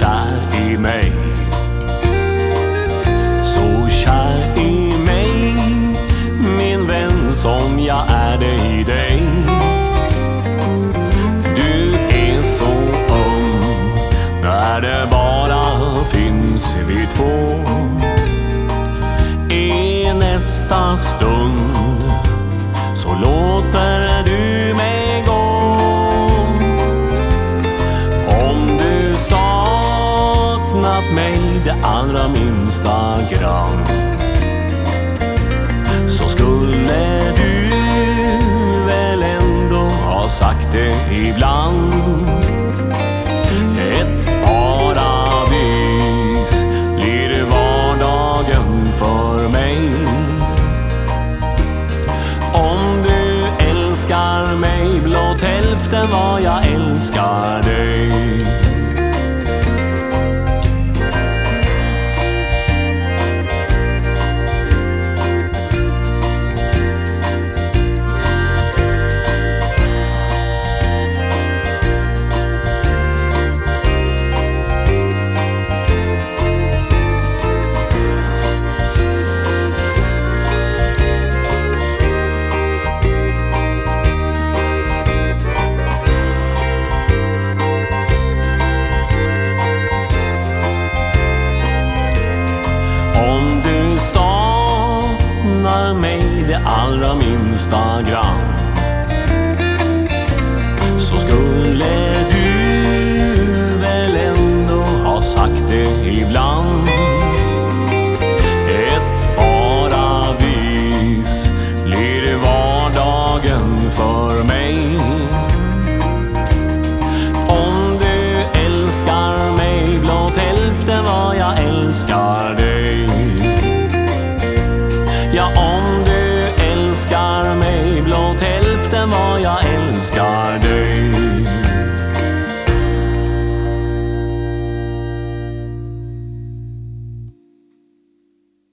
kär i mig. Så kär i mig, min vän som jag är det i dig. Du är så ung, när det bara finns vi två. I nästa stund så låter du saknat mig det allra minsta grann så skulle du väl ändå ha sagt det ibland. Ett paradis blir vardagen för mig. Om du älskar mig blott hälften vad jag älskar dig. Allra minsta grann så skulle du väl ändå ha sagt det ibland. Ett paradis blir vardagen för mig. Om du älskar mig blott hälften vad jag älskar dig. Ja, om du älskar mig. Blott hälften vad jag älskar.